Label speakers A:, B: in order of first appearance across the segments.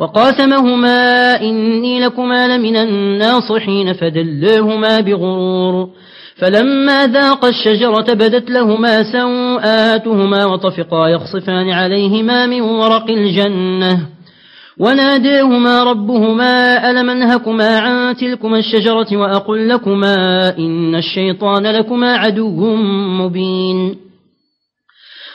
A: وقاسمهما إني لكما لمن الناصحين فدلاهما بغرور. فلما ذاق الشجرة بدت لهما سوآتهما وطفقا يخصفان عليهما من ورق الجنة. وناديهما ربهما ألم أنهكما عن تلكما الشجرة وأقل لكما إن الشيطان لكما عدو مبين.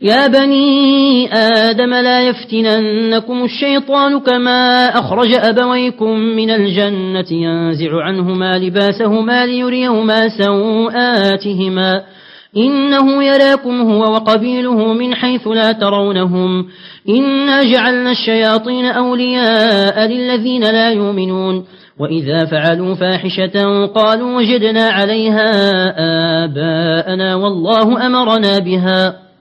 A: يا بني آدم لا يفتننكم الشيطان كما أخرج أبويكم من الجنة ينزع عنهما لباسهما ليريهما سوآتهما. إنه يراكم هو وقبيله من حيث لا ترونهم. إنا جعلنا الشياطين أولياء للذين لا يؤمنون. وإذا فعلوا فاحشة قالوا وجدنا عليها آباءنا والله أمرنا بها.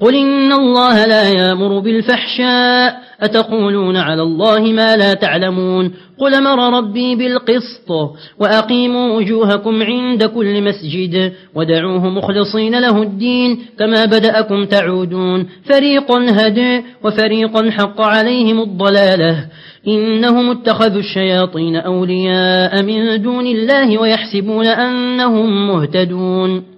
A: قل إن الله لا يامر بالفحشاء أتقولون على الله ما لا تعلمون قل مر ربي بالقسط وأقيموا وجوهكم عند كل مسجد ودعوه مخلصين له الدين كما بدأكم تعودون فريق هدى وفريق حق عليهم الضلالة إنهم اتخذوا الشياطين أولياء من دون الله ويحسبون أنهم مهتدون